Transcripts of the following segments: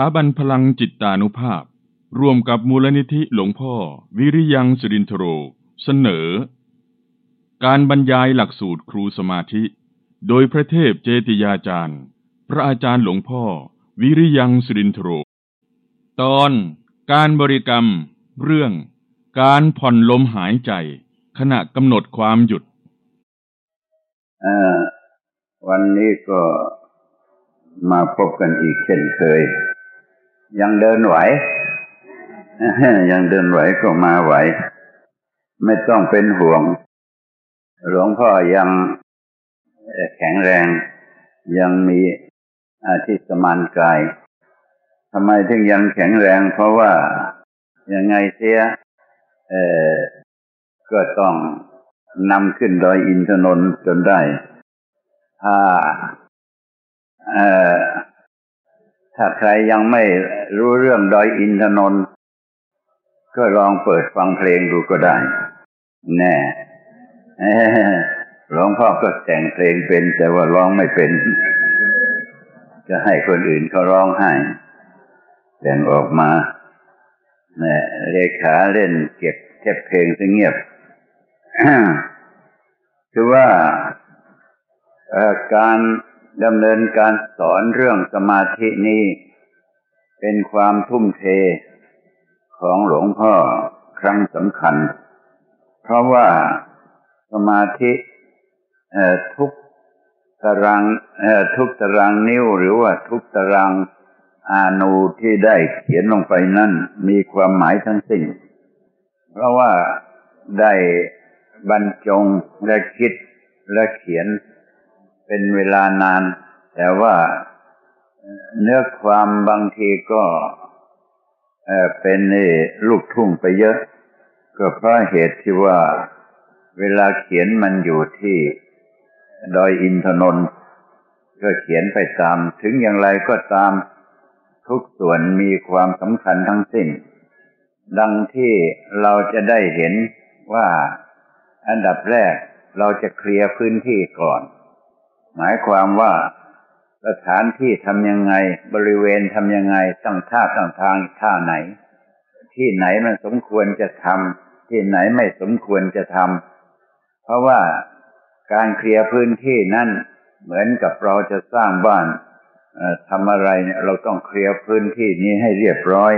ถาบันพลังจิตตานุภาพ ร่วมกับมูลนิธิหลวงพ่อ วิริยังสุรินทโร เสนอ การบรรยายหลักสูตรครูสมาธิ โดยพระเทพเจติยาจารย์ พระอาจารย์หลวงพ่อ วิริยังสุรินทโร ตอนการบริกรรม เรื่อง การผ่อนลมหายใจ ขณะกำหนดความหยุดวันนี้ก็มาพบกันอีกเช่นเคย ยังเดินไหว ยังเดินไหวก็มาไหว ไม่ต้องเป็นห่วง หลวงพ่อยังแข็งแรง ยังมีอาทิสมานกายทำไมถึงยังแข็งแรง เพราะว่ายังไงเสียเออก็ต้องนำขึ้นดอยอินทนนท์จนได้ ถ้าเอ่อ ถ้าใครยังไม่รู้เรื่องดอยอินทนนท์ก็ลองเปิดฟังเพลงดูก็ได้ แน่หลวงพ่อก็แต่งเพลงเป็น แต่ว่าร้องไม่เป็น จะให้คนอื่นเขาร้องให้ แต่งออกมาเนี่ยเลขาเล่นเก็บเก็บเพลงซะเงียบ คือว่าการ ดำเนินการสอนเรื่องสมาธินี้ เป็นความทุ่มเทของหลวงพ่อครั้งสำคัญ เพราะว่าสมาธิทุกตารางทุกตารางนิ้วหรือว่าทุกตารางอานูที่ได้เขียนลงไปนั่นมีความหมายทั้งสิ้น เพราะว่าได้บรรจงและคิดและเขียน เป็นเวลานาน แต่ว่าเนื้อความบางทีก็เป็นลูกทุ่งไปเยอะ ก็เพราะเหตุที่ว่าเวลาเขียนมันอยู่ที่ดอยอินทนนท์ก็เขียนไปตาม ถึงอย่างไรก็ตามทุกส่วนมีความสำคัญทั้งสิ้น ดังที่เราจะได้เห็นว่าอันดับแรกเราจะเคลียร์พื้นที่ก่อน หมายความว่าสถานที่ทำยังไง บริเวณทำยังไงตั้งท่าตั้งทางท่าไหน ที่ไหนมันสมควรจะทำที่ไหนไม่สมควรจะทำเพราะว่าการเคลียร์พื้นที่นั่นเหมือนกับเราจะสร้างบ้านทำอะไรเนี่ยเราต้องเคลียร์พื้นที่นี้ให้เรียบร้อย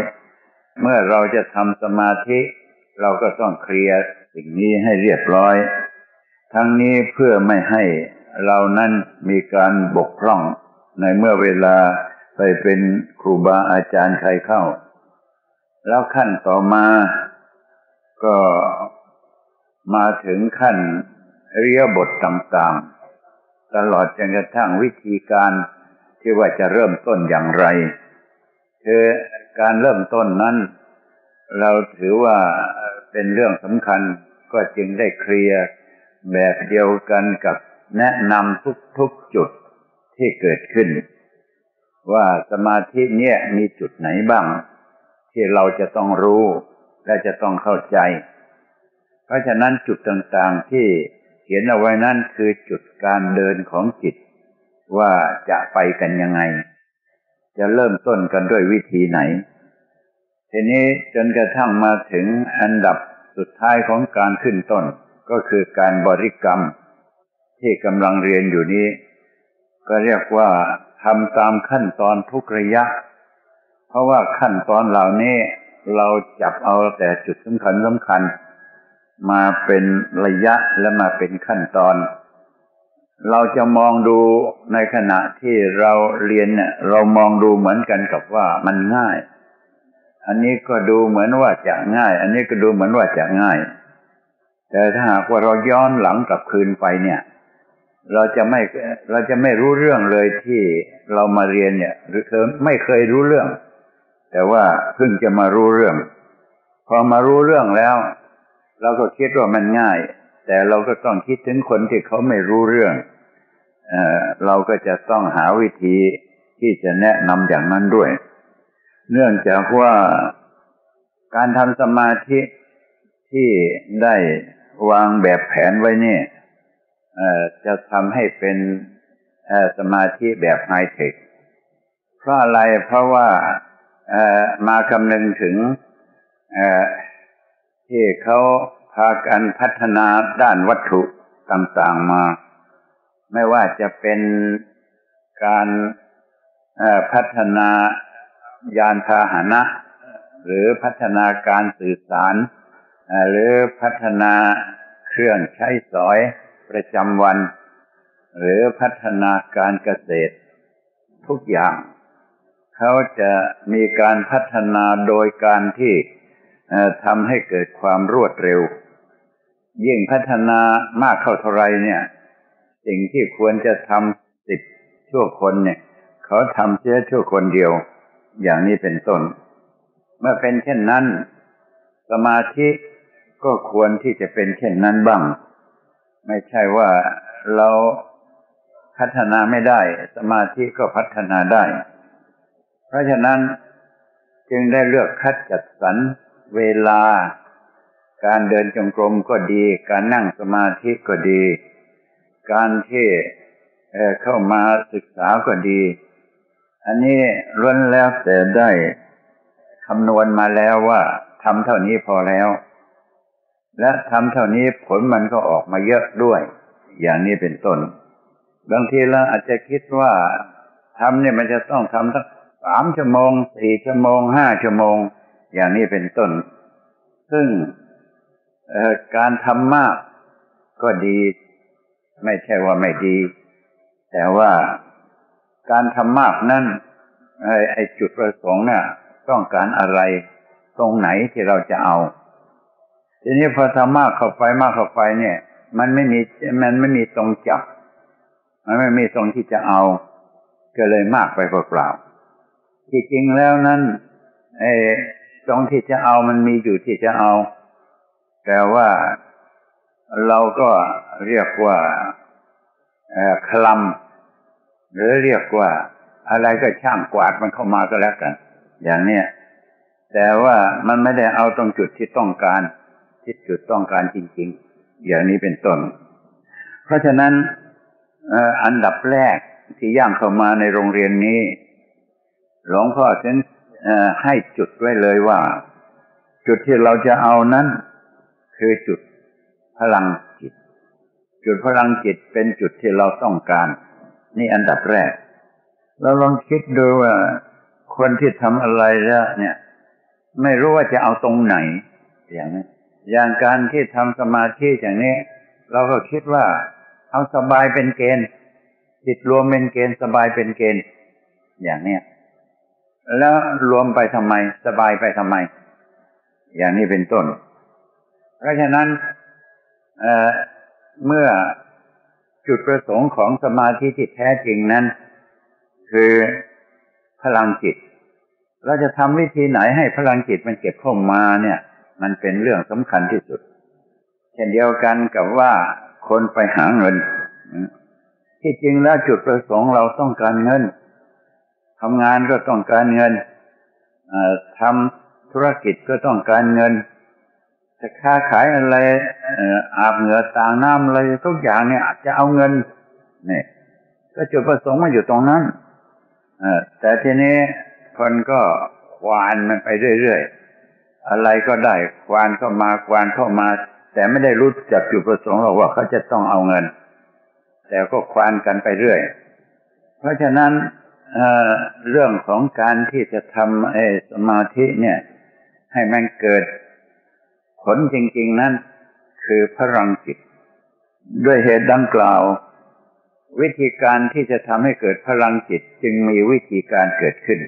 เมื่อเราจะทำสมาธิ เราก็ต้องเคลียร์สิ่งนี้ให้เรียบร้อย ทั้งนี้เพื่อไม่ให้ เรานั้นมีการบกพร่องในเมื่อเวลาไปเป็นครูบาอาจารย์ใครเข้า แล้วขั้นต่อมาก็มาถึงขั้นเรียบทต่างๆ ตลอดจนกระทั่งวิธีการที่ว่าจะเริ่มต้นอย่างไร คือการเริ่มต้นนั้น เราถือว่าเป็นเรื่องสำคัญก็จึงได้เคลียร์แบบเดียวกันกับ แนะนำทุกๆจุดที่เกิดขึ้น ว่าสมาธิเนี่ยมีจุดไหนบ้าง ที่เราจะต้องรู้และจะต้องเข้าใจ เพราะฉะนั้นจุดต่างๆที่เขียนเอาไว้นั่นคือจุดการเดินของจิต ว่าจะไปกันยังไง จะเริ่มต้นกันด้วยวิธีไหน ทีนี้จนกระทั่งมาถึงอันดับสุดท้ายของการขึ้นต้นก็คือการบริกรรม ที่กำลังเรียนอยู่นี้ ก็เรียกว่าทำตามขั้นตอนทุกระยะ เพราะว่าขั้นตอนเหล่านี้เราจับเอาแต่จุดสำคัญสำคัญ มาเป็นระยะและมาเป็นขั้นตอน เราจะมองดูในขณะที่เราเรียนเนี่ยเรามองดูเหมือนกันกับว่ามันง่าย อันนี้ก็ดูเหมือนว่าจะง่าย อันนี้ก็ดูเหมือนว่าจะง่าย แต่ถ้าหากว่าเราย้อนหลังกลับคืนไปเนี่ย เราจะไม่เราจะไม่รู้เรื่องเลยที่เรามาเรียนเนี่ย หรือเคยไม่เคยรู้เรื่อง แต่ว่าเพิ่งจะมารู้เรื่อง พอมารู้เรื่องแล้ว เราก็คิดว่ามันง่าย แต่เราก็ต้องคิดถึงคนที่เขาไม่รู้เรื่องเอเราก็จะต้องหาวิธีที่จะแนะนำอย่างนั้นด้วย เนื่องจากว่าการทำสมาธิที่ได้วางแบบแผนไว้เนี่ย จะทำให้เป็นสมาธิแบบไฮเทค เพราะอะไรเพราะว่ามาคำนึงถึงที่เขาพากันพัฒนาด้านวัตถุต่างๆมา ไม่ว่าจะเป็นการพัฒนายานพาหนะ หรือพัฒนาการสื่อสาร หรือพัฒนาเครื่องใช้สอย ประจำวัน หรือพัฒนาการเกษตร ทุกอย่าง เขาจะมีการพัฒนาโดยการที่ทำให้เกิดความรวดเร็ว ยิ่งพัฒนามากเข้าเท่าไรเนี่ย สิ่งที่ควรจะทำสิบชั่วคนเนี่ย เขาทำเสียชั่วคนเดียว อย่างนี้เป็นต้น เมื่อเป็นเช่นนั้น สมาธิก็ควรที่จะเป็นเช่นนั้นบ้าง ไม่ใช่ว่าเราพัฒนาไม่ได้ สมาธิก็พัฒนาได้ เพราะฉะนั้นจึงได้เลือกคัดจัดสรรเวลา การเดินจงกรมก็ดี การนั่งสมาธิก็ดี การที่เข้ามาศึกษาก็ดี อันนี้ล้วนแล้วแต่ได้คำนวณมาแล้วว่าทำเท่านี้พอแล้ว และทำเท่านี้ผลมันก็ออกมาเยอะด้วย อย่างนี้เป็นต้น บางทีเราอาจจะคิดว่าทำเนี่ยมันจะต้องทำสักสามชั่วโมงสี่ชั่วโมงห้าชั่วโมง อย่างนี้เป็นต้น ซึ่งการทำมากก็ดี ไม่ใช่ว่าไม่ดี แต่ว่าการทำมากนั้นไอ้จุดประสงค์เนี่ยต้องการอะไร ตรงไหนที่เราจะเอา ทีนี้พอทำมากเข้าไปมากเข้าไปเนี่ย มันไม่มีมันไม่มีตรงจับ มันไม่มีตรงที่จะเอา ก็เลยมากไปเปล่าๆที่จริงแล้วนั้นไอ้ตรงที่จะเอามันมีอยู่ที่จะเอา แต่ว่าเราก็เรียกว่าคลำหรือเรียกว่าอะไรก็ช่างกวาดมันเข้ามาก็แล้วกัน อย่างเนี้ยแต่ว่ามันไม่ได้เอาตรงจุดที่ต้องการ ที่จุดต้องการจริง ๆ อย่างนี้เป็นต้น เพราะฉะนั้นอันดับแรกที่ย่างเข้ามาในโรงเรียนนี้หลวงพ่อฉันให้จุดไว้เลยว่า จุดที่เราจะเอานั้น คือจุดพลังจิต จุดพลังจิตเป็นจุดที่เราต้องการ นี่อันดับแรก เราลองคิดดูว่าคนที่ทำอะไรแล้วเนี่ย ไม่รู้ว่าจะเอาตรงไหนอย่างนี้ อย่างการที่ทำสมาธิอย่างนี้ เราก็คิดว่าเอาสบายเป็นเกณฑ์จิตรวมเป็นเกณฑ์สบายเป็นเกณฑ์ อย่างเนี้ยแล้วรวมไปทำไม สบายไปทำไม อย่างนี้เป็นต้น เพราะฉะนั้นเเมื่อจุดประสงค์ของสมาธิที่แท้จริงนั้น คือพลังจิต เราจะทำวิธีไหนให้พลังจิตมันเก็บเข้ามาเนี่ย มันเป็นเรื่องสำคัญที่สุด เช่นเดียวกันกับว่าคนไปหาเงิน ที่จริงแล้วจุดประสงค์เราต้องการเงินทำงานก็ต้องการเงินทำธุรกิจก็ต้องการเงินจะค้าขายอะไรอาบเหงื่อต่างน้ำอะไรทุกอย่างเนี่ยอาจจะเอาเงินเนี่ยก็จุดประสงค์มาอยู่ตรงนั้นแต่ทีนี้คนก็ควานมันไปเรื่อยๆ อะไรก็ได้ควานเข้ามาควานเข้ามา แต่ไม่ได้รู้จักจุดประสงค์หรอกว่าเขาจะต้องเอาเงิน แต่ก็ควานกันไปเรื่อย เพราะฉะนั้นเรื่องของการที่จะทำสมาธิเนี่ย ให้มันเกิดผลจริง ๆนั้นคือพลังจิต ด้วยเหตุดังกล่าว วิธีการที่จะทำให้เกิดพลังจิตจึงมีวิธีการเกิดขึ้น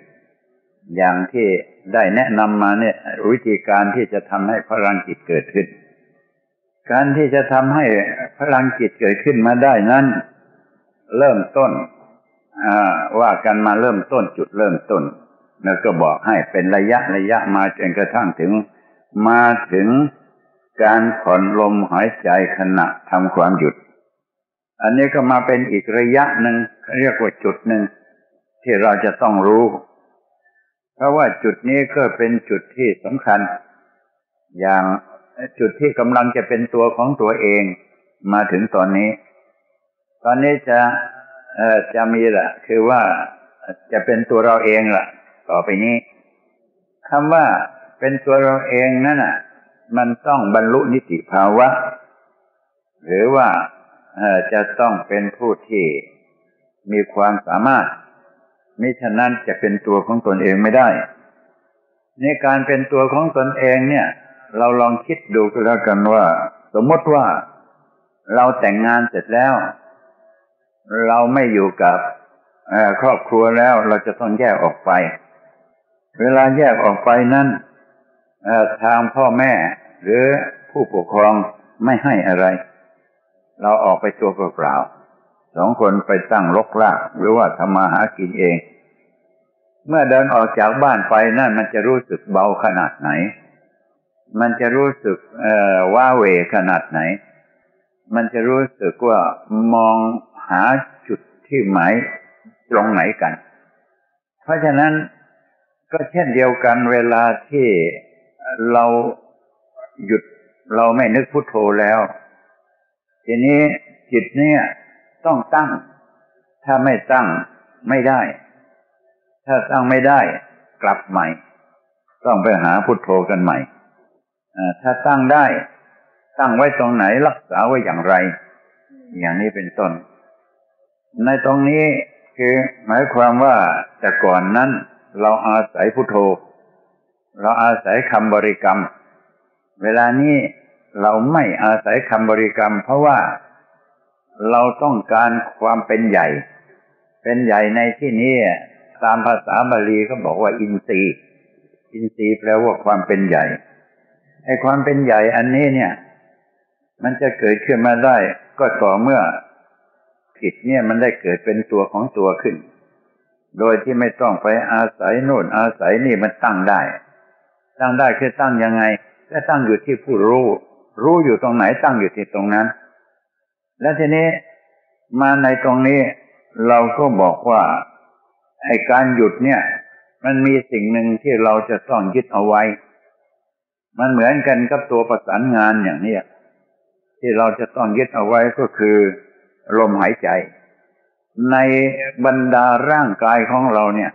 อย่างที่ได้แนะนำมาเนี่ยวิธีการที่จะทำให้พลังจิตเกิดขึ้น การที่จะทำให้พลังจิตเกิดขึ้นมาได้นั้น เริ่มต้นว่ากันมาเริ่มต้นจุดเริ่มต้น แล้วก็บอกให้เป็นระยะระยะมาจนกระทั่งถึง มาถึงการผ่อนลมหายใจขณะทำความหยุด อันนี้ก็มาเป็นอีกระยะหนึ่งเรียกว่าจุดหนึ่งที่เราจะต้องรู้ ราะว่าจุดนี้ก็เป็นจุดที่สำคัญ อย่างจุดที่กำลังจะเป็นตัวของตัวเองมาถึงตอนนี้ ตอนนี้จะจะมีแหละคือว่าจะเป็นตัวเราเองละต่อไปนี้คำว่าเป็นตัวเราเองนั่นน่ะ มันต้องบรรลุนิติภาวะ หรือว่าจะต้องเป็นผู้ที่มีความสามารถ มิฉะนั้นจะเป็นตัวของตนเองไม่ได้ ในการเป็นตัวของตนเองเนี่ย เราลองคิดดูก็แล้วกันว่า สมมติว่าเราแต่งงานเสร็จแล้ว เราไม่อยู่กับครอบครัวแล้วเราจะต้องแยกออกไป เวลาแยกออกไปนั้นทางพ่อแม่ หรือผู้ปกครองไม่ให้อะไร เราออกไปตัวเปล่า สองคนไปตั้งลกลากหรือว่าทำมาหากินเอง เมื่อเดินออกจากบ้านไปนั่นมันจะรู้สึกเบาขนาดไหน มันจะรู้สึกว่าเวขนาดไหน มันจะรู้สึกว่ามองหาจุดที่หมายตรงไหนกัน เพราะฉะนั้นก็เช่นเดียวกันเวลาที่เราหยุดเราไม่นึกพุโทโธแล้ว ทีนี้จิตเนี่ย ต้องตั้ง ถ้าไม่ตั้งไม่ได้ ถ้าตั้งไม่ได้ กลับใหม่ ต้องไปหาพุทโธกันใหม่ถ้าตั้งได้ ตั้งไว้ตรงไหนรักษาไว้อย่างไร อย่างนี้เป็นต้น ในตรงนี้คือหมายความว่าแต่ก่อนนั้น เราอาศัยพุทโธ เราอาศัยคำบริกรรม เวลานี้เราไม่อาศัยคำบริกรรม เพราะว่า เราต้องการความเป็นใหญ่ เป็นใหญ่ในที่นี้ตามภาษาบาลีเขาบอกว่าอินทรีย์อินทรีย์แปลว่าความเป็นใหญ่ไอ้ความเป็นใหญ่อันนี้เนี่ย มันจะเกิดขึ้นมาได้ ก็ต่อเมื่อจิตเนี่ยมันได้เกิดเป็นตัวของตัวขึ้น โดยที่ไม่ต้องไปอาศัยโน่นอาศัยนี่มันตั้งได้ ตั้งได้คือตั้งยังไงก็ตั้งอยู่ที่ผู้รู้ รู้อยู่ตรงไหนตั้งอยู่ที่ตรงนั้น แล้วทีนี้มาในตรงนี้เราก็บอกว่าไอ้การหยุดเนี่ย มันมีสิ่งหนึ่งที่เราจะต้องยึดเอาไว้ มันเหมือนกันกับตัวประสานงานอย่างนี้ที่เราจะต้องยึดเอาไว้ก็คือลมหายใจ ในบรรดาร่างกายของเราเนี่ย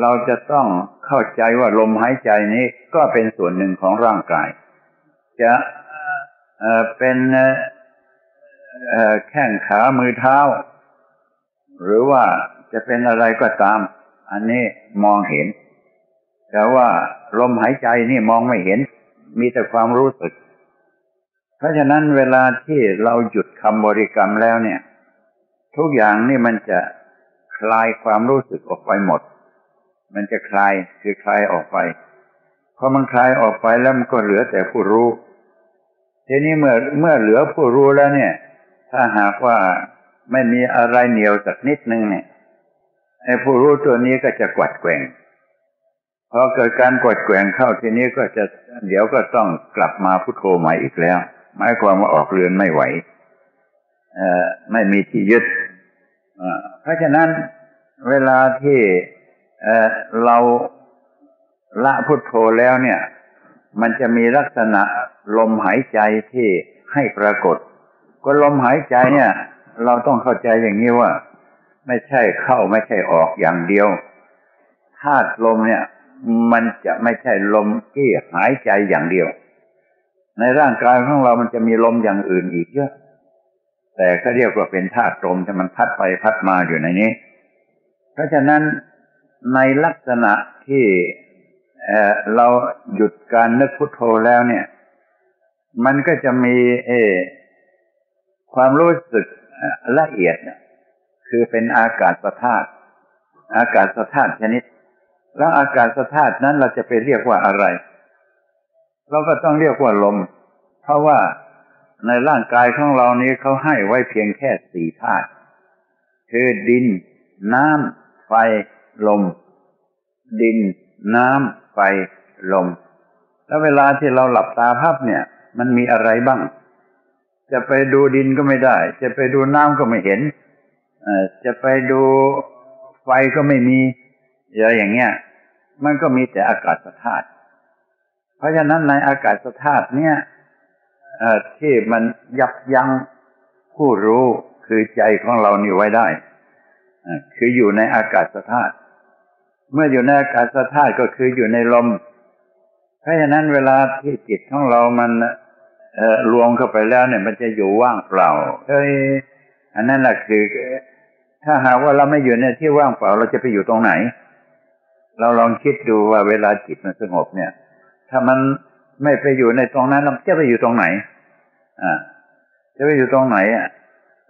เราจะต้องเข้าใจว่าลมหายใจนี้ก็เป็นส่วนหนึ่งของร่างกาย จะเป็น แข้งขามือเท้า หรือว่าจะเป็นอะไรก็ตาม อันนี้มองเห็น แต่ว่าลมหายใจนี่มองไม่เห็น มีแต่ความรู้สึก เพราะฉะนั้นเวลาที่เราหยุดคำบริกรรมแล้วเนี่ย ทุกอย่างนี่มันจะคลายความรู้สึกออกไปหมด มันจะคลายคือคลายออกไปพอมันคลายออกไปแล้วมันก็เหลือแต่ผู้รู้ ทีนี้เมื่อเมื่อเหลือผู้รู้แล้วเนี่ย ถ้าหากว่าไม่มีอะไรเหนียวสักนิดนึงเนี่ยไอ้ผู้รู้ตัวนี้ก็จะกวัดแกว่งพอเกิดการกวัดแกว่งเข้าทีนี้ก็จะเดี๋ยวก็ต้องกลับมาพุโทโธใหม่อีกแล้วหมายความว่าออกเรือนไม่ไหวเอ่อไม่มีที่ยึดเพราะฉะนั้นเวลาที่เอ่อเราละพุทโธแล้วเนี่ย มันจะมีลักษณะลมหายใจที่ให้ปรากฏ ก็ลมหายใจเนี่ย เราต้องเข้าใจอย่างนี้ว่า ไม่ใช่เข้าไม่ใช่ออกอย่างเดียวธาตุลมเนี่ย มันจะไม่ใช่ลมที่หายใจอย่างเดียว ในร่างกายของเรามันจะมีลมอย่างอื่นอีกเยอะ แต่ก็เรียกว่าเป็นธาตุลมที่มันพัดไปพัดมาอยู่ในนี้ เพราะฉะนั้นในลักษณะที่เเราหยุดการนึกพุทโธแล้วเนี่ย มันก็จะมี เอ ความรู้สึกละเอียดคือเป็นอากาศธาตุอากาศธาตุชนิด แล้วอากาศธาตุนั้นเราจะไปเรียกว่าอะไร เราก็ต้องเรียกว่าลม เพราะว่าในร่างกายของเรานี้เขาให้ไว้เพียงแค่สี่ธาตุคือดิน น้ำไฟ ลม ดิน น้ำไฟ ลม แล้วเวลาที่เราหลับตาพับเนี่ย มันมีอะไรบ้าง จะไปดูดินก็ไม่ได้ จะไปดูน้ำก็ไม่เห็นจะไปดูไฟก็ไม่มีอะไรอย่างเงี้ย มันก็มีแต่อากาศธาตุเพราะฉะนั้นในอากาศธาตุเนี่ยที่มันยับยั้งผู้รู้คือใจของเรานี่ไว้ได้คืออยู่ในอากาศธาตุเมื่ออยู่ในอากาศธาตุก็คืออยู่ในลม เพราะฉะนั้นเวลาที่จิตของเรามัน รวมเข้าไปแล้วเนี่ยมันจะอยู่ว่างเปล่าเฮ้ยอันนั้นแหละคือ ถ้าหากว่าเราไม่อยู่ในที่ว่างเปล่า เราจะไปอยู่ตรงไหน เราลองคิดดูว่าเวลาจิตมันสงบเนี่ย ถ้ามันไม่ไปอยู่ในตรงนั้นเราจะไปอยู่ตรงไหน อ่า จะไปอยู่ตรงไหนอะ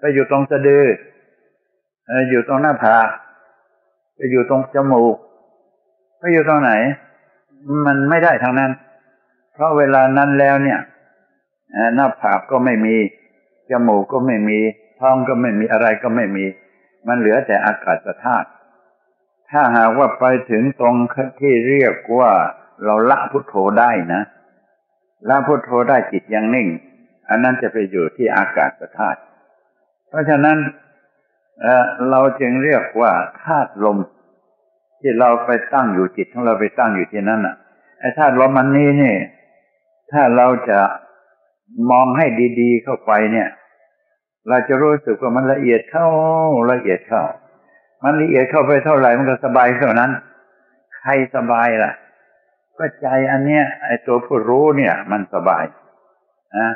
ไปอยู่ตรงสะดืออยู่ตรงหน้าผากไปอยู่ตรงจมูกไปอยู่ตรงไหน มันไม่ได้ทางนั้น เพราะเวลานั้นแล้วเนี่ย หน้าผากก็ไม่มี จมูกก็ไม่มี ท้องก็ไม่มีอะไรก็ไม่มี มันเหลือแต่อากาศธาตุถ้าหากว่าไปถึงตรงที่เรียกว่าเราละพุทโธได้นะ ละพุทโธได้จิตยังนิ่ง อันนั้นจะไปอยู่ที่อากาศธาตุเพราะฉะนั้นเราจึงเรียกว่าธาตุลม ที่เราไปตั้งอยู่จิตของเราไปตั้งอยู่ที่นั่นอะไอ้ธาตุลมมันนี้นี่ ถ้าเราจะ มองให้ดีๆเข้าไปเนี่ย เราจะรู้สึกว่ามันละเอียดเข้าละเอียดเข้า มันละเอียดเข้าไปเท่าไหร่มันก็สบายเท่านั้น ใครสบายล่ะ ก็ใจอันเนี้ยไอ้ตัวผู้รู้เนี่ย มันสบายนะ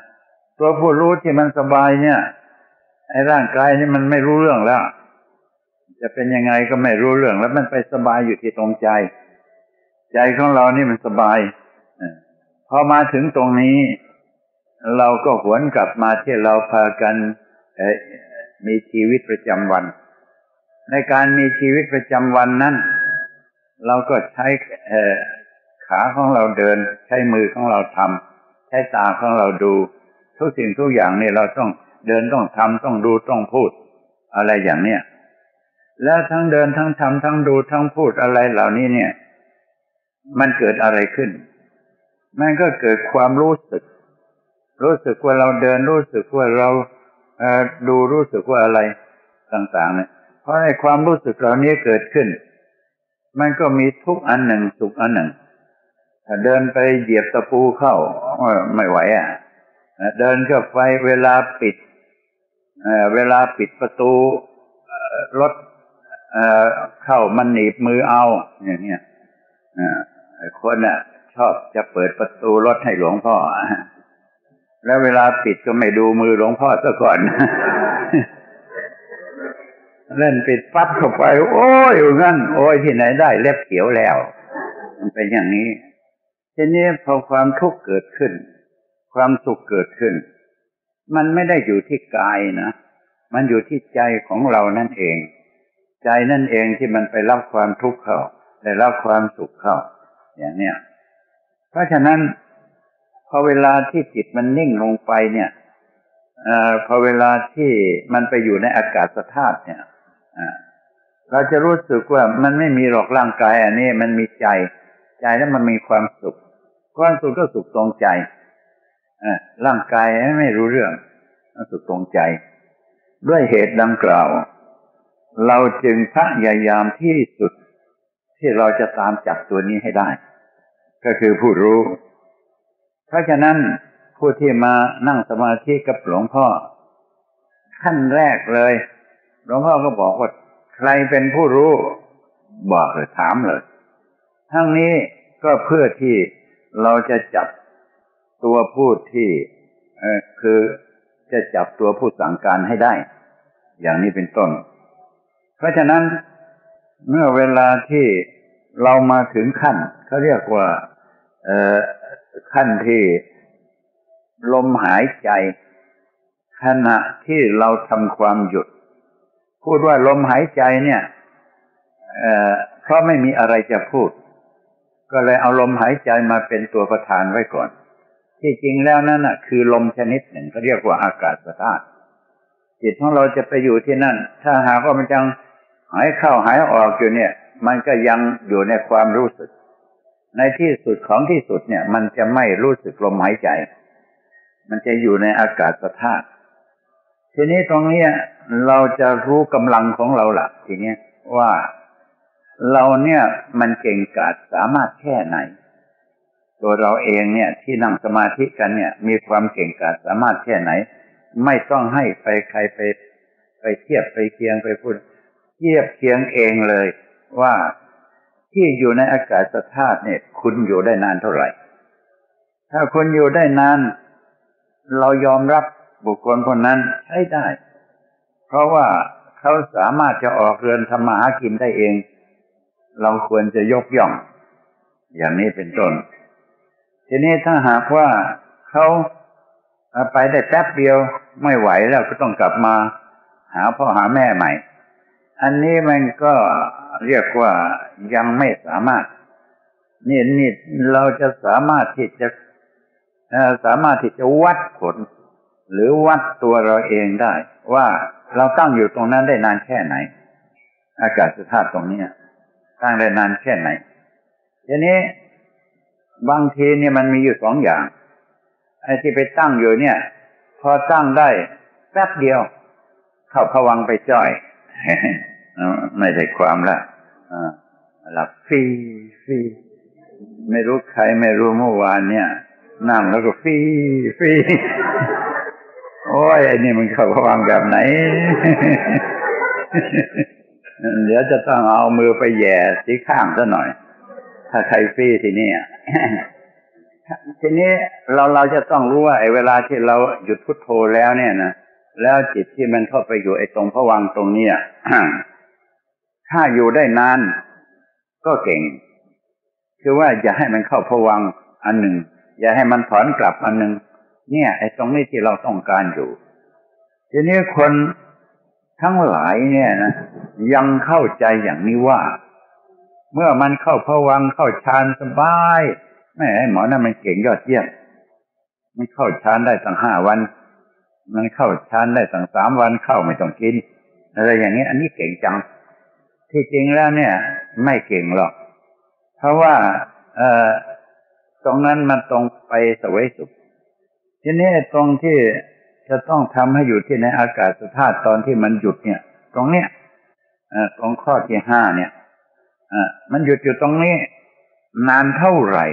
ตัวผู้รู้ที่มันสบายเนี่ย ไอ้ร่างกายนี่มันไม่รู้เรื่องแล้ว จะเป็นยังไงก็ไม่รู้เรื่องแล้วมันไปสบายอยู่ที่ตรงใจ ใจของเรานี่มันสบายพอมาถึงตรงนี้ เราก็หวนกลับมาที่เราพากันมีชีวิตประจำวัน ในการมีชีวิตประจำวันนั้น เราก็ใช้ขาของเราเดิน ใช้มือของเราทำใช้ตาของเราดู ทุกสิ่งทุกอย่างนี่เราต้องเดินต้องทำต้องดูต้องพูด อะไรอย่างเนี้ยแล้วทั้งเดินทั้งทำทั้งดูทั้งพูดอะไรเหล่านี้เนี่ย มันเกิดอะไรขึ้น มันก็เกิดความรู้สึก รู้สึกว่าเราเดินรู้สึกว่าเราดูรู้สึกว่าอะไรต่างๆเนี่ยเพราะในความรู้สึกเหล่านี้เกิดขึ้น มันก็มีทุกอันหนึ่งสุขอันหนึ่งถ้าเดินไปเหยียบตะปูเข้าไม่ไหวอะเดินเข้าไปเวลาปิดเวลาปิดประตูรถเข้ามันหนีบมือเอาอย่างเงี้ยคนน่ะ ชอบจะเปิดประตูรถให้หลวงพ่อ แล้วเวลาปิดก็ไม่ดูมือหลวงพ่อซะก่อน เล่นปิดปั๊บเข้าไป โอ้ยอยู่งั้น โอ้ยที่ไหนได้ เล็บเขียวแล้ว มันเป็นอย่างนี้ ทีนี้พอความทุกข์เกิดขึ้น ความสุขเกิดขึ้น มันไม่ได้อยู่ที่กายนะ มันอยู่ที่ใจของเรานั่นเอง ใจนั่นเองที่มันไปรับความทุกข์เข้าได้รับความสุขเข้า อย่างเนี้ย เพราะฉะนั้น พอเวลาที่จิตมันนิ่งลงไปเนี่ยอพอเวลาที่มันไปอยู่ในอากาศธาตุเนี่ยเราจะรู้สึกว่ามันไม่มีหรอกร่างกายอันนี้มันมีใจ ใจแล้วมันมีความสุข ความสุขก็สุขตรงใจร่างกายไม่รู้เรื่องสุดตรงใจ ด้วยเหตุดังกล่าว เราจึงพยายามที่สุดที่เราจะตามจับตัวนี้ให้ได้ ก็คือผู้รู้ เพราะฉะนั้นผู้ที่มานั่งสมาธิกับหลวงพ่อ ขั้นแรกเลย หลวงพ่อก็บอกว่าใครเป็นผู้รู้ บอกเลยถามเลย ทั้งนี้ก็เพื่อที่เราจะจับตัวพูดที่คือจะจับตัวผู้สั่งการให้ได้ อย่างนี้เป็นต้น เพราะฉะนั้นเมื่อเวลาที่เรามาถึงขั้นเขาเรียกว่า ขั้นที่ลมหายใจ ขณะที่เราทำความหยุด พูดว่าลมหายใจเนี่ยเเพราะไม่มีอะไรจะพูด ก็เลยเอาลมหายใจมาเป็นตัวประธานไว้ก่อน ที่จริงแล้วนั่นนะคือลมชนิดหนึ่งเขาเรียกว่าอากาศธาตุจิตของเราจะไปอยู่ที่นั่น ถ้าหากว่ามันยังหายเข้าหายออกอยู่เนี่ย มันก็ยังอยู่ในความรู้สึก ในที่สุดของที่สุดเนี่ย มันจะไม่รู้สึกลมหายใจ มันจะอยู่ในอากาศธาตุทีนี้ตรงนี้เราจะรู้กำลังของเราละทีนี้ว่าเราเนี่ยมันเก่งกาจสามารถแค่ไหน ตัวเราเองเนี่ยที่นั่งสมาธิกันเนี่ย มีความเก่งกาจสามารถแค่ไหน ไม่ต้องให้ไปใครไป ไปเทียบไปเคียงไปพูดเทียบเคียงเองเลย ว่า ที่อยู่ในอากาศธาตุเนี่ย คุณอยู่ได้นานเท่าไหร่ ถ้าคุณอยู่ได้นาน เรายอมรับบุคคลคนนั้นใช้ได้ เพราะว่าเขาสามารถจะออกเรือนทำมาหากินได้เอง เราควรจะยกย่อง อย่างนี้เป็นต้น ทีนี้ถ้าหากว่าเขาไปได้แป๊บเดียวไม่ไหวแล้วก็ต้องกลับมา หาพ่อหาแม่ใหม่ อันนี้มันก็ เรียกว่ายังไม่สามารถนี่นี่เราจะสามารถที่จะสามารถที่จะวัดผล หรือวัดตัวเราเองได้ ว่าเราตั้งอยู่ตรงนั้นได้นานแค่ไหน อากาศสธาตุตรงนี้ตั้งได้นานแค่ไหนทีนี้บางทีเนี่ยมันมีอยู่สองอย่างไอ้ที่ไปตั้งอยู่เนี่ย พอตั้งได้แป๊บเดียว เข้าผวังไปจ่อย ไม่ใช่ความละ หลับฟีฟีไม่รู้ใครไม่รู้เมื่อวานเนี่ยนั่งแล้วก็ฟีฟีโอ้ยไอ้นี่มันเข้าผวังแบบไหน เดี๋ยวจะต้องเอามือไปแย่สีข้างซะหน่อย ถ้าใครฟีทีนี้ทีนี้เราเราจะต้องรู้ว่าไอ้เวลาที่เราหยุดพุดโทโธแล้วเนี่ยนะแล้วจิตที่มันเข้าไปอยู่ไอ้ตรงผวังตรงนี้ ถ้าอยู่ได้นาน ก็เก่ง คือว่าอย่าให้มันเข้าผวังอันหนึ่ง อย่าให้มันถอนกลับอันหนึ่งเนี่ยไอ้ตรงนี้ที่เราต้องการอยู่ ทีนี้คนทั้งหลายเนี่ยนะยังเข้าใจอย่างนี้ว่า เมื่อมันเข้าผวังเข้าฌานสบายไม่หมอนั่นมันเก่งยอดเยี่ยมมันเข้าฌานได้ตั้งห้าวัน มันเข้าฌานได้ตั้งสามวันเข้าไม่ต้องกินอะไรอย่างนี้ อันนี้เก่งจัง ที่จริงแล้วเนี่ย ไม่เก่งหรอก เพราะว่าเออตรงนั้นมันตรงไปสวยสุข ทีนี้ตรงที่จะต้องทำให้อยู่ที่ในอากาศสุธาตอนที่มันหยุดเนี่ย ตรงเนี้ยตรงข้อที่ห้าเนี่ยมันหยุดอยู่ตรงนี้ นานเท่าไหร่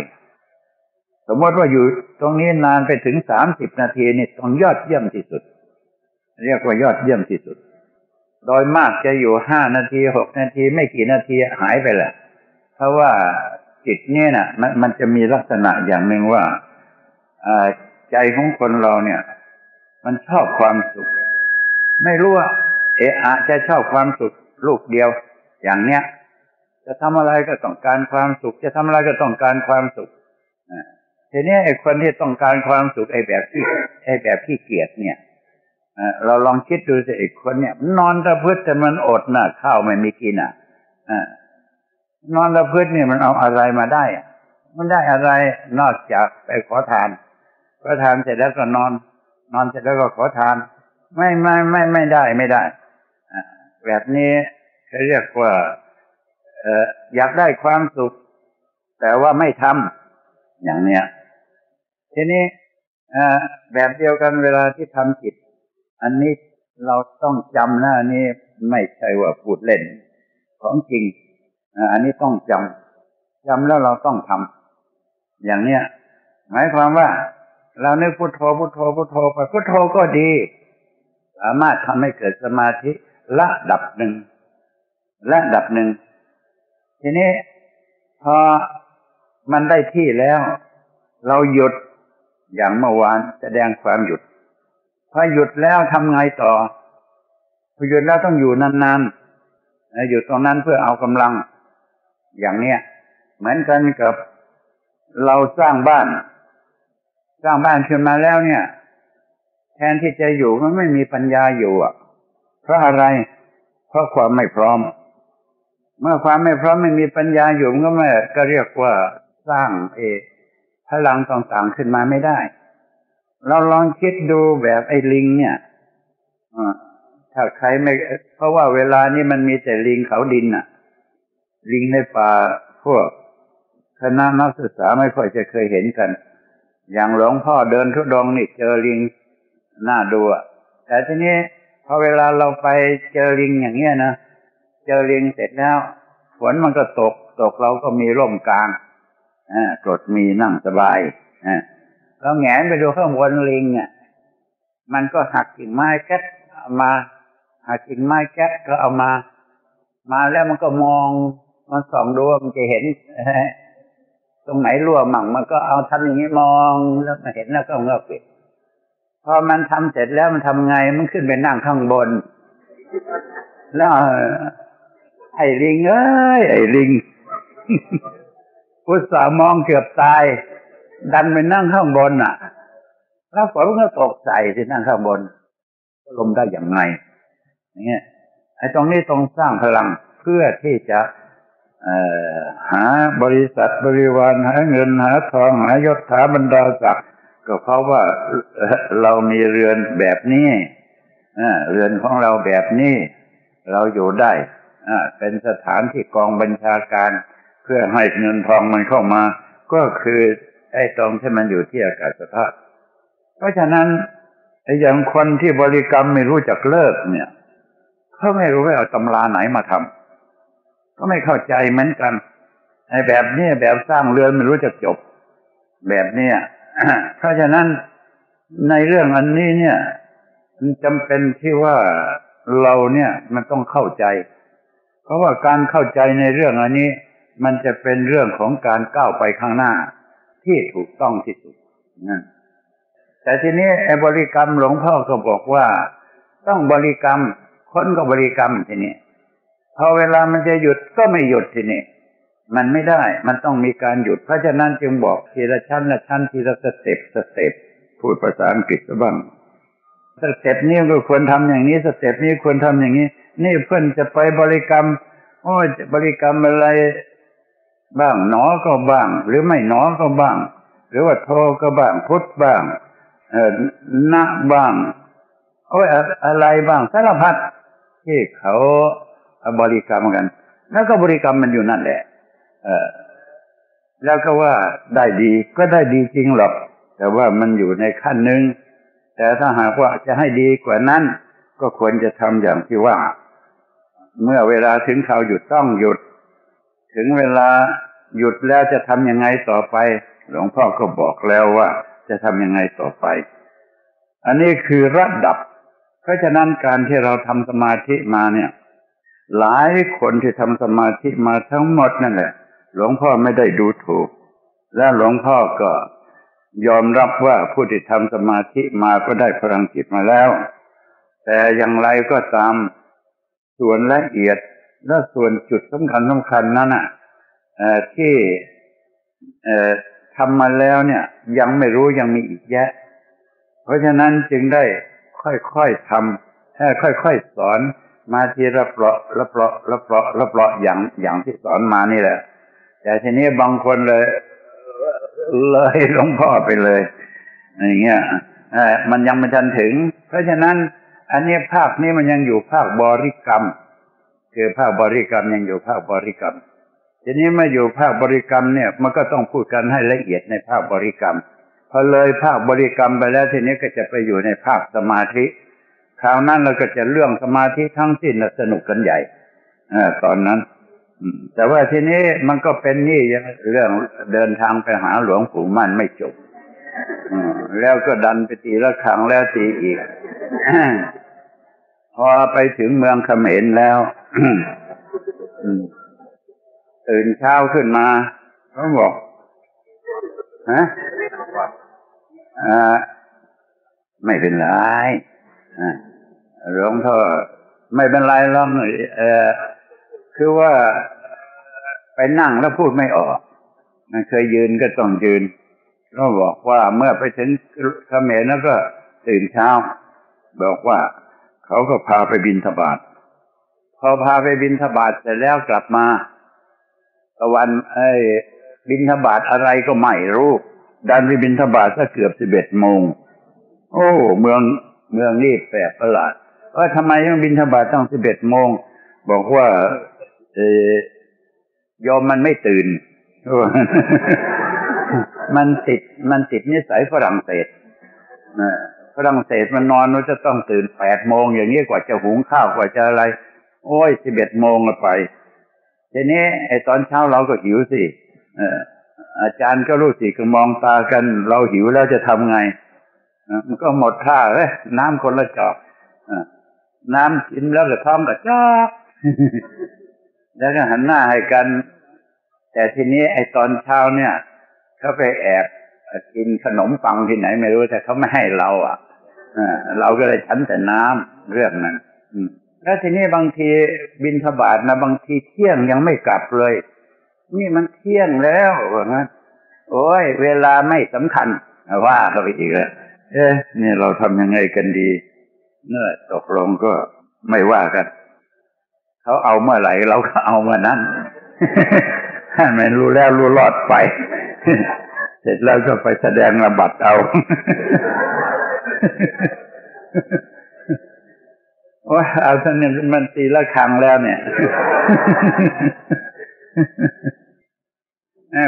สมมติว่าอยู่ตรงนี้นานไปถึงสามสิบนาทีนี่ต้องยอดเยี่ยมที่สุด เรียกว่ายอดเยี่ยมที่สุด โดยมากจะอยู่ห้านาทีหกนาทีไม่กี่นาทีหายไปแหละ เพราะว่าจิตเนี่ยนะมันมันจะมีลักษณะอย่างหนึ่งว่าใจของคนเราเนี่ย มันชอบความสุข ไม่รู้ว่าเอะอะจะชอบความสุขลูกเดียว อย่างเนี้ย จะทำอะไรก็ต้องการความสุข จะทำอะไรก็ต้องการความสุขทีนี้ไอ้คนที่ต้องการความสุขไอ้แบบที่ไอ้แบบที่เกียดเนี่ย เราลองคิดดูสิไอ้คนเนี่ย นอนตะพืชแต่มันอดน่ะข้าวไม่มีกินอะนอนตะพืชเนี่ยมันเอาอะไรมาได้มันได้อะไรนอกจากไปขอทาน ขอทานเสร็จแล้วก็นอน นอนเสร็จแล้วก็ขอทาน ไม่ไม่ไม่ไม่ได้ไม่ได้แบบนี้เขาเรียกว่าอยากได้ความสุข แต่ว่าไม่ทำอย่างเนี้ยทีนี้แบบเดียวกันเวลาที่ทำจิต อันนี้เราต้องจำนะอันนี้ไม่ใช่ว่าพูดเล่น ของจริงอันนี้ต้องจำจำแล้วเราต้องทำอย่างเนี้ยหมายความว่า เราเนึกพุโทโธพุโทโธพุโทโธไปพุโทโธก็ดี สามารถทำให้เกิดสมาธิระดับหนึ่งระดับหนึ่งทีนี้พอมันได้ที่แล้ว เราหยุดอย่างเมื่อวานแสดงความหยุด พอหยุดแล้วทำไงต่อพอหยุดแล้วต้องอยู่นานๆอยู่ตรงนั้นเพื่อเอากำลัง อย่างเนี้ยเหมือนกันกับเราสร้างบ้าน สร้างบ้านขึ้นมาแล้วเนี่ย แทนที่จะอยู่มันไม่มีปัญญาอยู่อะ เพราะอะไร เพราะความไม่พร้อม เมื่อความไม่พร้อมไม่มีปัญญาอยู่มันก็ไม่ก็เรียกว่าสร้างเอพลังต่างๆขึ้นมาไม่ได้ เราลองคิดดูแบบไอ้ลิง เนี่ยถ้าใครไม่ เพราะว่าเวลานี้มันมีแต่ลิงเขาดินอะ ลิงในป่าพวกคณะนักศึกษาไม่ค่อยจะเคยเห็นกัน อย่างหลวงพ่อเดินทุดงนี่เจอลิงน่าดูอะแต่ทีนี้พอเวลาเราไปเจอลิงอย่างเงี้ยนะเจอลิงเสร็จแล้วฝนมันก็ตก ตกเราก็มีร่มกลางกดมีนั่งสบาย เราแงนไปดูข้างบนลิงอะมันก็หักกิ่งไม้แก๊เอามาหักกิ่งไม้แก๊ก็เอามา มาแล้วมันก็มองมันส่องดูมันจะเห็นตรงไหนรั่วมั่งมันก็เอาทำอย่างนี้มองแล้วเห็นแล้วก็เงือกปิดพอมันทำเสร็จแล้วมันทำไงมันขึ้นไปนั่งข้างบน แล้วไอ้ลิงเอ้ยไอ้ลิงอุตส่าห์มองเกือบตาย ดันไปนั่งข้างบนอะแล้วฝนก็ตกใส่ที่นั่งข้างบน ก็ลมได้อย่างไงอย่างเงี้ยไอ้ตรงนี้ต้องสร้างพลังเพื่อที่จะหาบริษัทบริวารหาเงินหาทองหายศถาบรรดาศักดิ์ก็เพราะว่าเรามีเรือนแบบนี้เรือนของเราแบบนี้ เราอยู่ได้เป็นสถานที่กองบัญชาการ เพื่อให้เงินทองมันเข้ามา ก็คือ ไอ้ตรงที่มันอยู่ที่อากาศธาตุเพราะฉะนั้นไอ้อย่างคนที่บริกรรมไม่รู้จักเลิกเนี่ยเขาไม่รู้ว่าเอาตำราไหนมาทำก็ไม่เข้าใจเหมือนกันไอ้แบบนี้แบบสร้างเรือนไม่รู้จักจบ แบบเนี้ยเพราะฉะนั้นในเรื่องอันนี้เนี่ยมันจำเป็นที่ว่าเราเนี่ยมันต้องเข้าใจ เพราะว่าการเข้าใจในเรื่องอันนี้ มันจะเป็นเรื่องของการก้าวไปข้างหน้า ที่ถูกต้องที่สุดนั่นแต่ทีนี้ไอ้บริกรรมหลวงพ่อก็บอกว่า ต้องบริกรรมคนก็บริกรรมทีนี้พอเวลามันจะหยุดก็ไม่หยุดทีนี้มันไม่ได้ มันต้องมีการหยุด เพราะฉะนั้นจึงบอกทีละชั้นละชั้นทีละสเต็ปสเต็ปพูดภาษาอังกฤษบ้างสเต็ปนี้ก็ควรทำอย่างนี้ สเต็ปนี้ควรทำอย่างนี้ นี่เพื่อนจะไปบริกรรมโอ้บริกรรมอะไร บ้างหนอก็บ้าง หรือไม่หนอก็บ้าง หรือว่าโทก็บ้างพุทธบ้างเออนะบ้างโอ้ยอะไรบ้างสารพัดที่เขาบริกรรมกัน แล้วก็บริกรรมมันอยู่นั่นแหละ เออแล้วก็ว่าได้ดีก็ได้ดีจริงหรอก แต่ว่ามันอยู่ในขั้นหนึ่งแต่ถ้าหากว่าจะให้ดีกว่านั้น ก็ควรจะทำอย่างที่ว่า เมื่อเวลาถึงเขาหยุดต้องหยุด ถึงเวลาหยุดแล้วจะทำยังไงต่อไป หลวงพ่อก็บอกแล้วว่าจะทำยังไงต่อไป อันนี้คือระดับ เพราะฉะนั้นการที่เราทำสมาธิมาเนี่ย หลายคนที่ทำสมาธิมาทั้งหมดนั่นแหละ หลวงพ่อไม่ได้ดูถูก และหลวงพ่อก็ยอมรับว่าผู้ที่ทำสมาธิมาก็ได้พลังจิตมาแล้ว แต่อย่างไรก็ตามส่วนละเอียด และส่วนจุดสำคัญสำคัญนั้นอะที่ทำมาแล้วเนี่ย ยังไม่รู้ยังมีอีกแยะ เพราะฉะนั้นจึงได้ค่อยๆทำให้ค่อยๆสอนมาทีละเปราะละเปราะละเปราะละเปราะอย่างอย่างที่สอนมานี่แหละ แต่ทีนี้บางคนเลย เลยหลวงพ่อไปเลยอย่างเงี้ยมันยังไม่ทันถึง เพราะฉะนั้น อันนี้ภาคนี้มันยังอยู่ภาคบริกรรม คือภาคบริกรรมยังอยู่ภาคบริกรรม ทีนี้มาอยู่ภาคบริกรรมเนี่ย มันก็ต้องพูดกันให้ละเอียดในภาคบริกรรม พอเลยภาคบริกรรมไปแล้วทีนี้ก็จะไปอยู่ในภาคสมาธิ คราวนั้นเราก็จะเรื่องสมาธิทั้งสิ้นสนุกกันใหญ่อตอนนั้นแต่ว่าทีนี้มันก็เป็นนี่ยังเรื่องเดินทางไปหาหลวงปู่มั่นไม่จบแล้วก็ดันไปตีละครั้งแล้วตีอีก พอไปถึงเมืองเขมรแล้ว ตื่นเช้าขึ้นมาเขาบอกฮะไม่เป็นไรหลวงพ่อไม่เป็นไรหรอกเออคือว่าไปนั่งแล้วพูดไม่ออกมันเคยยืนก็ต้องยืนก็บอกว่าเมื่อไปถึงเขมรแล้วก็ตื่นเช้า บอกว่าเขาก็พาไปบินทบาท พอพาไปบินทบาทเสร็จแล้วกลับมาตะวันไอ้บินทบาทอะไรก็ไม่รู้ดันไปบินทบาทซะเกือบสิบเอ็ดโมง โอ้ เมืองเมืองนี่แปลกประหลาดว่าทำไมต้องบินทบาทต้องสิบเอ็ดโมง บอกว่าเอยอมมันไม่ตื่น มันติดมันติดนิสัยฝรั่งเศสฝรั่งเศสมันนอนมันจะต้องตื่นแปดโมงอย่างนี้กว่าจะหุงข้าวกว่าจะอะไร โอ้ยสิบเอ็ดโมงไป ทีนี้ไอ้ตอนเช้าเราก็หิวสิอาจารย์ก็รู้สิก็มองตากัน เราหิวแล้วจะทำไงมันก็หมดท่าเลยน้ำคนละจอกน้ำกินแล้วก็ท้องก็จอกแล้วก็หันหน้าให้กัน แต่ทีนี้ไอ้ตอนเช้าเนี่ยเขาไปแอบกินขนมปังที่ไหนไม่รู้แต่เขาไม่ให้เรา อะเราก็เลยฉันแต่น้ำเรื่องนั้น แล้วทีนี้บางทีบินทบาทนะบางทีเที่ยงยังไม่กลับเลย นี่มันเที่ยงแล้วว่างั้นโอ้ย เวลาไม่สำคัญว่าเขาไปอีกแล้วเอ๊ะนี่เราทำยังไงกันดี เนื่อตกลงก็ไม่ว่ากันเขาเอาเมื่อไหร่เราก็เอาเมื่อนั้นไม่รู้แล้วรู้รอดไป เสร็จแล้วก็ไปแสดงระบัดเอา ว่าเอาท่านเนี่ยมันตีละครังแล้วเนี่ย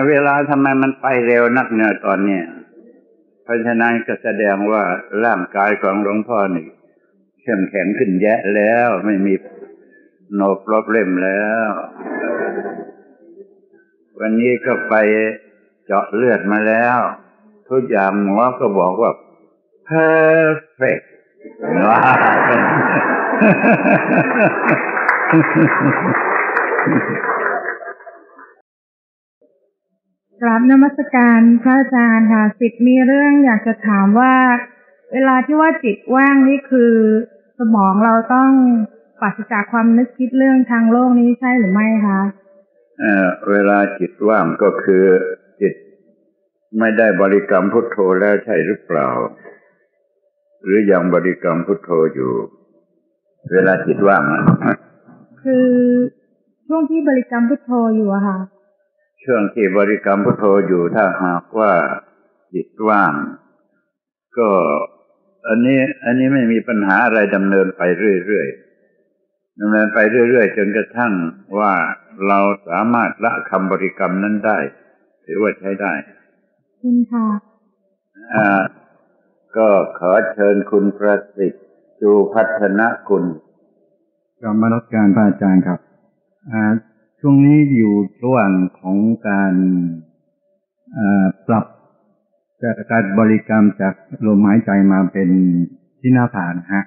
เวลาทำไมมันไปเร็วนักเนี่ยตอนเนี้ยเพราะฉะนั้นก็แสดงว่าร่างกายของหลวงพ่อนี่เข้มแข็งขึ้นแยะแล้วไม่มีโนปลบเล่มแล้ว วันนี้ก็ไปเจาะเลือดมาแล้ว ทุกอย่างหมอก็บอกว่า perfect ว้า ราบนมัสการพระอาจารย์ค่ะสิทธิ์มีเรื่องอยากจะถามว่า เวลาที่ว่าจิตว่างนี่คือ สมองเราต้องปราศจากความนึกคิดเรื่องทางโลกนี้ใช่หรือไม่คะเออเวลาจิตว่างก็คือจิตไม่ได้บริกรรมพุทโธแล้วใช่หรือเปล่า หรือยังบริกรรมพุทโธอยู่ เวลาจิตว่างคือช่วงที่บริกรรมพุทโธอยู่อะค่ะ ช่วงที่บริกรรมพุทโธอยู่ถ้าหากว่าจิตว่าง ก็ อันนี้ อันนี้ไม่มีปัญหาอะไรดำเนินไปเรื่อยๆดำเนินไปเรื่อยๆจนกระทั่งว่าเราสามารถละคำบริกรรมนั้นได้ถือว่าใช้ได้คุณค่ะอ่าก็ขอเชิญคุณประสิทธิ์ จูพัฒนคุณกรรมรัการพระอาจารย์ครับช่วงนี้อยู่ระหว่างของการปรับจากการบริกรรมจากลมหายใจมาเป็นที่หน้าผานะฮะ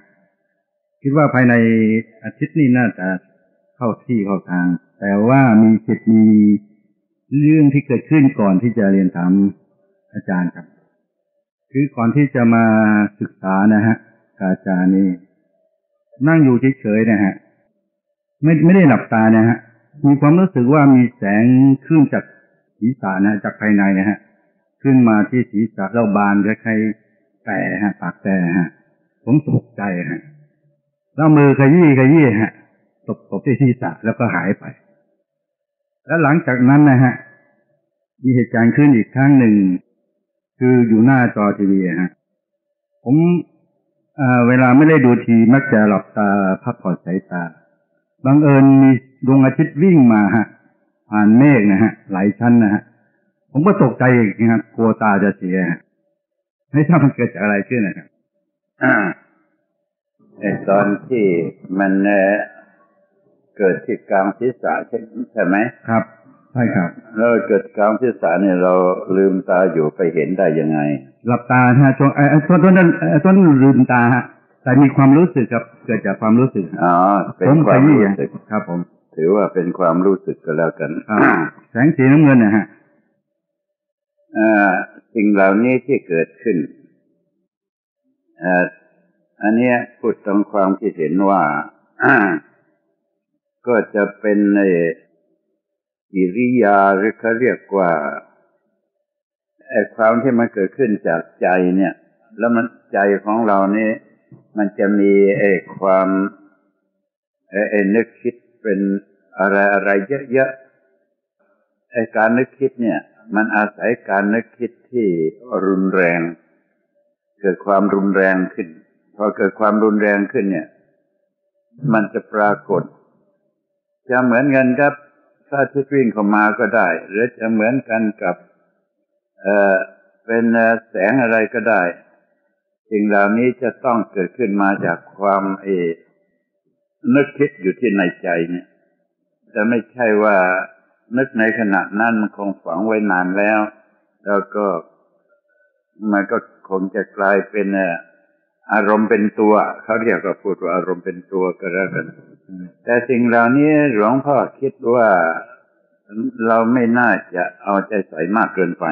คิดว่าภายในอาทิตย์นี้น่าจะเข้าที่เข้าทาง แต่ว่ามีจิตมีเรื่องที่เกิดขึ้นก่อนที่จะเรียนถามอาจารย์ครับ คือก่อนที่จะมาศึกษานะฮะ อาจารย์นี่นั่งอยู่เฉยๆนะฮะ ไม่ไม่ได้หลับตานะฮะ มีความรู้สึกว่ามีแสงขึ้นจากศีรษะนะจากภายในนะฮะ ขึ้นมาที่ศีรษะเราบานคล้ายๆแต่ฮะ ปากแต่ฮะ ผมตกใจฮะแล้วมือขยี้ขยี้ฮะตบตบที่ศีรษะแล้วก็หายไป แล้วหลังจากนั้นนะฮะ มีเหตุการณ์ขึ้นอีกครั้งหนึ่ง คืออยู่หน้าจอทีวีฮะ ผม เวลาไม่ได้ดูทีมักจะหลับตาพักผ่อนสายตาบังเอิญมีดวงอาทิตย์วิ่งมาฮะ ผ่านเมฆนะฮะ หลายชั้นนะฮะ ผมก็ตกใจอีกนะครับกลัวตาจะเสียให้ทราบมันเกิดจากอะไรขึ้นนะครับตอนที่มันเกิดที่กลางศีรษะใช่ไหมครับ ใช่ครับแล้วเกิดกลางศีรษะเนี่ยเราลืมตาอยู่ไปเห็นได้ยังไง หลับตาฮะช่วงไอ้ต้นต้นต้นลืมตาฮะแต่มีความรู้สึกครับเกิดจากความรู้สึกอ๋อเป็นความรู้สึกครับผมถือว่าเป็นความรู้สึกก็แล้วกันแสงสีน้ำเงินนะฮะสิ่งเหล่านี้ที่เกิดขึ้นอันนี้พูดตรงความคิดเห็นว่าก็จะเป็นใน กิริยาหรือเขาเรียกว่าไอ้ความที่มันเกิดขึ้นจากใจเนี่ย แล้วมันใจของเรานี่มันจะมีไอ้ความไอ้นึกคิดเป็นอะไรอะไรเยอะๆไอ้การนึกคิดเนี่ย มันอาศัยการนึกคิดที่รุนแรง เกิดความรุนแรงขึ้นพอเกิดความรุนแรงขึ้นเนี่ย มันจะปรากฏ จะเหมือนกันครับ ถ้าที่วิ่งเข้ามาก็ได้ หรือจะเหมือนกันกับเอ่อเป็นแสงอะไรก็ได้สิ่งเหล่านี้จะต้องเกิดขึ้นมาจากความเอนึกคิดอยู่ที่ในใจเนี่ยแต่ไม่ใช่ว่านึกในขณะนั้นมันคงฝังไว้นานแล้ว แล้วก็มันก็คงจะกลายเป็นอารมณ์เป็นตัว เขาเรียกว่าพูดว่าอารมณ์เป็นตัวก็แล้วกัน แต่สิ่งเหล่านี้หลวงพ่อคิดว่าเราไม่น่าจะเอาใจใส่มากเกินไป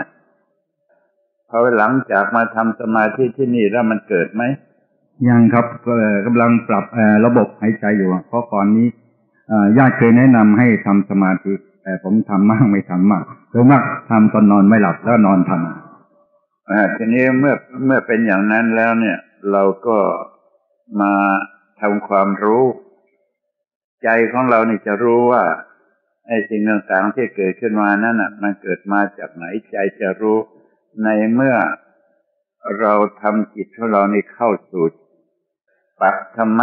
พอหลังจากมาทำสมาธิที่นี่แล้วมันเกิดไหมยังครับกำลังปรับระบบหายใจอยู่ เพราะก่อนนี้ญาติเคยแนะนำให้ทำสมาธิ แต่ผมทำมากไม่ทำมากโดยมากทำตอนนอนไม่หลับแล้วนอนทำทีนี้เมื่อเมื่อเป็นอย่างนั้นแล้วเนี่ย เราก็มาทำความรู้ ใจของเรานี่จะรู้ว่าไอ้สิ่งต่างๆที่เกิดขึ้นมานั้นอะ มันเกิดมาจากไหนใจจะรู้ในเมื่อเราทำจิตของเรานี่เข้าสู่ปัธรรม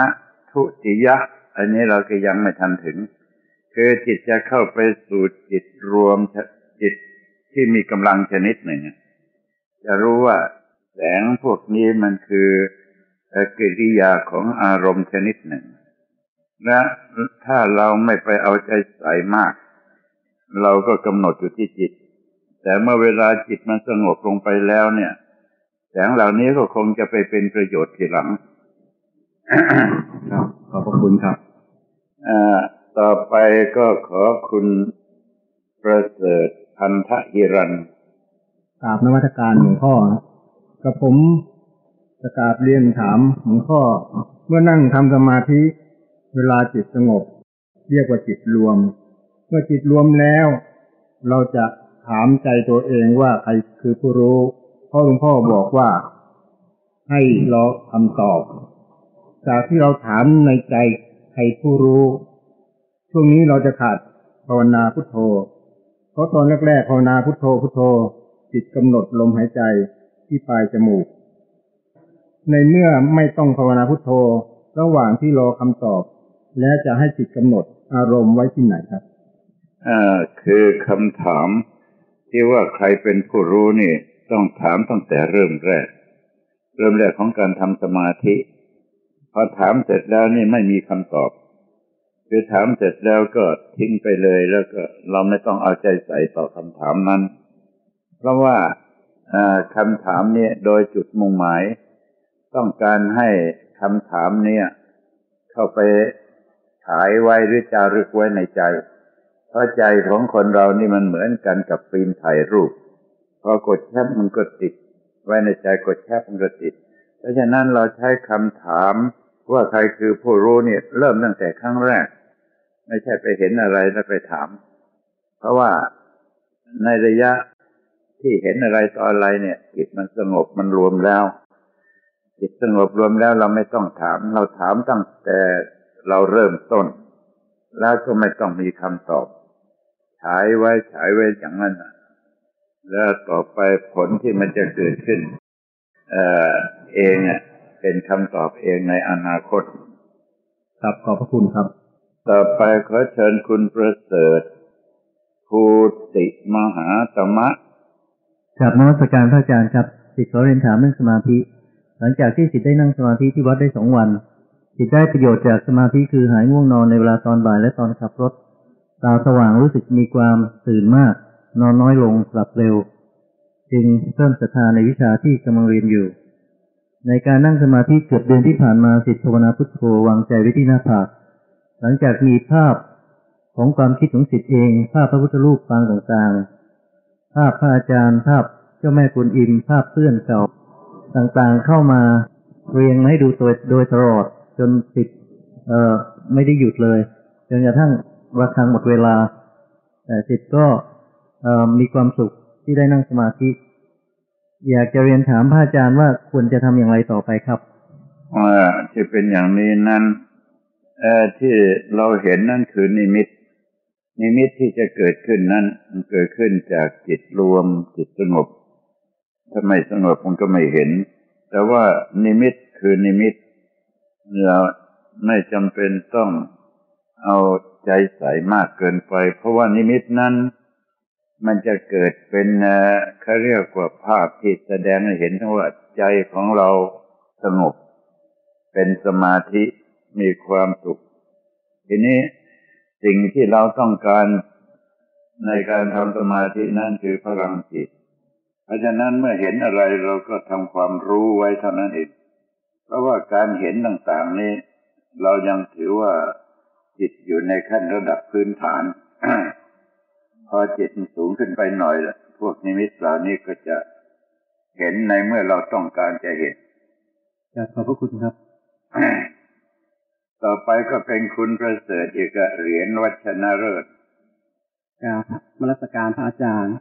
ทุติยะ อันนี้เราก็ยังไม่ทันถึง คือจิตจะเข้าไปสู่จิตรวมจิตที่มีกำลังชนิดหนึ่งจะรู้ว่าแสงพวกนี้มันคือกิริยาของอารมณ์ชนิดหนึ่ง และถ้าเราไม่ไปเอาใจใส่มาก เราก็กำหนดอยู่ที่จิต แต่เมื่อเวลาจิตมันสงบลงไปแล้วเนี่ย แสงเหล่านี้ก็คงจะไปเป็นประโยชน์ทีหลังครับขอบพระคุณครับต่อไปก็ขอคุณประเสริฐพันธหิรันกราบนวัตการหลวงพ่อกับผมจะกราบเรียนถามหลวงพ่อเมื่อนั่งทำสมาธิ เวลาจิตสงบ เรียกว่าจิตรวม เมื่อจิตรวมแล้ว เราจะถามใจตัวเองว่าใครคือผู้รู้เพราะหลวงพ่อบอกว่า ให้เราคำตอบ จากที่เราถามในใจใครผู้รู้ ช่วงนี้เราจะขาดภาวนาพุทโธ เพราะตอนแรกๆภาวนาพุทโธพุทโธ จิตกำหนดลมหายใจที่ปลายจมูก ในเมื่อไม่ต้องภาวนาพุทโธ ระหว่างที่รอคำตอบ และจะให้จิตกำหนดอารมณ์ไว้ที่ไหนครับอ่าคือคำถามที่ว่าใครเป็นผู้รู้นี่ ต้องถามตั้งแต่เริ่มแรก เริ่มแรกของการทำสมาธิ พอถามเสร็จแล้วนี่ไม่มีคำตอบคือถามเสร็จแล้วก็ทิ้งไปเลยแล้วก็เราไม่ต้องเอาใจใส่ต่อคำถามนั้น เพราะว่าคำถามนี้โดยจุดมุ่งหมาย ต้องการให้คำถามเนี่ย เข้าไป ฉายไว้หรือจารึกไว้ในใจ เพราะใจของคนเรานี่มันเหมือนกันกับฟิล์มถ่ายรูป พอกดแคปมันก็ติด ไว้ในใจกดแคปมันก็ติด เพราะฉะนั้นเราใช้คำถามว่าใครคือผู้รู้เนี่ย เริ่มตั้งแต่ครั้งแรก ไม่ใช่ไปเห็นอะไรแล้วไปถาม เพราะว่าในระยะที่เห็นอะไรต่ออะไรเนี่ยจิตมันสงบมันรวมแล้วจิตสงบรวมแล้วเราไม่ต้องถาม เราถามตั้งแต่ เราเริ่มต้น แล้วก็ไม่ต้องมีคำตอบฉายไว้ฉายไว้อย่างนั้นแล้วต่อไปผลที่มันจะเกิดขึ้น เออเองเป็นคำตอบเองในอนาคต ครับขอบพระคุณครับ ต่อไปขอเชิญคุณประเสริฐภูติมหาตมะครับนวัตการพระอาจารย์ครับสิทธิ์ขอเรียนถามเรื่องสมาธิ หลังจากที่สิทธิ์ได้นั่งสมาธิที่วัดได้สองวัน สิทธิ์ได้ประโยชน์จากสมาธิคือหายง่วงนอนในเวลาตอนบ่ายและตอนขับรถ ตาสว่างรู้สึกมีความตื่นมาก นอนน้อยลงหลับเร็ว จึงเพิ่มศรัทธาในวิชาที่กำลังเรียนอยู่ ในการนั่งสมาธิเกือบเดือนที่ผ่านมาสิทธิภาวนาพุทโธวางใจไว้ที่หน้าผากหลังจากมีภาพของความคิดของสิทธิ์เอง ภาพพระพุทธรูปปางต่างๆ ภาพพระอาจารย์ภาพเจ้าแม่กุลอิมภาพเพื่อนเก่าต่างๆเข้ามาเรียงให้ดูตัวโดยตลอด จนติดเอ่อไม่ได้หยุดเลย จนกระทั่งระคังหมดเวลา แต่จิตก็มีความสุขที่ได้นั่งสมาธิ อยากจะเรียนถามพระอาจารย์ว่าควรจะทำอย่างไรต่อไปครับว่าที่เป็นอย่างนี้นั้นที่เราเห็นนั่นคือนิมิต นิมิตที่จะเกิดขึ้นนั้นมันเกิดขึ้นจากจิตรวมจิตสงบถ้าไม่สงบมันก็ไม่เห็น แต่ว่านิมิตคือนิมิต เราไม่จำเป็นต้องเอาใจใส่มากเกินไป เพราะว่านิมิตนั้น มันจะเกิดเป็นเขาเรียกว่าภาพที่แสดงให้เห็นว่าใจของเราสงบ เป็นสมาธิมีความสุข ทีนี้สิ่งที่เราต้องการในการทำสมาธินั่นคือพลังจิต เพราะฉะนั้นเมื่อเห็นอะไรเราก็ทำความรู้ไว้เท่านั้นเอง เพราะว่าการเห็นต่างๆนี้ เรายังถือว่าจิตอยู่ในขั้นระดับพื้นฐาน พอจิตสูงขึ้นไปหน่อย พวกนิมิตเหล่านี้ก็จะเห็นในเมื่อเราต้องการจะเห็นขอบพระคุณครับ ต่อไปก็เป็นคุณประเสริฐอีกเหรียญวัชนาเลิศครับมรสการพระอาจารย์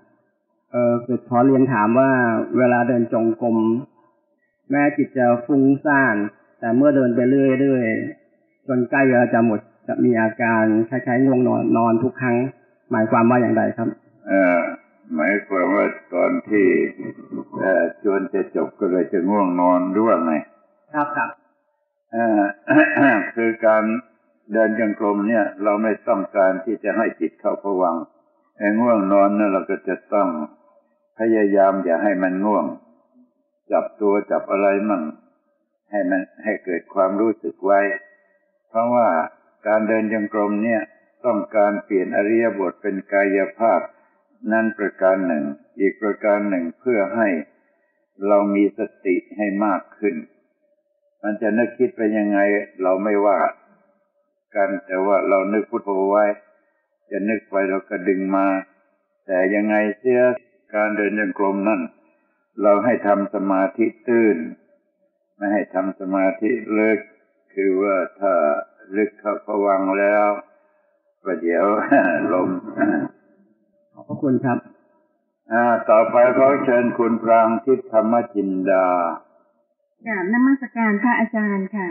เออคือขอเรียนถามว่าเวลาเดินจงกรม แม้จิตจะฟุ้งซ่าน แต่เมื่อเดินไปเรื่อยๆจนใกล้เวลาจะหมดจะมีอาการคล้ายๆง่วงนอนนอนทุกครั้ง หมายความว่าอย่างไรครับเออหมายความว่าตอนที่จนจะจบก็เลยจะง่วงนอนด้วยไงครับครับคือการเดินจงกรมเนี่ย เราไม่ต้องการที่จะให้จิตเข้าผวังไอ้ง่วงนอนนั่นเราก็จะต้องพยายามอย่าให้มันง่วง จับตัวจับอะไรมั่ง ให้มันให้เกิดความรู้สึกไว้ เพราะว่าการเดินจงกรมเนี่ยต้องการเปลี่ยนอริยบทเป็นกายภาพ นั่นประการหนึ่ง อีกประการหนึ่งเพื่อให้เรามีสติให้มากขึ้น มันจะนึกคิดไปยังไงเราไม่ว่ากันแต่ว่าเรานึกพุทโธไว้ จะนึกไปเราก็ดึงมา แต่ยังไงเสียการเดินยังกลมนั่น เราให้ทำสมาธิตื้น ไม่ให้ทำสมาธิเลิกคือว่าถ้าลึกเข้าพวังแล้วประเดี๋ยวลมขอบพระคุณครับอ่าต่อไปเขาเชิญคุณพรางทิพธรรมจินดากราบนมัสการพระอาจารย์ค่ะ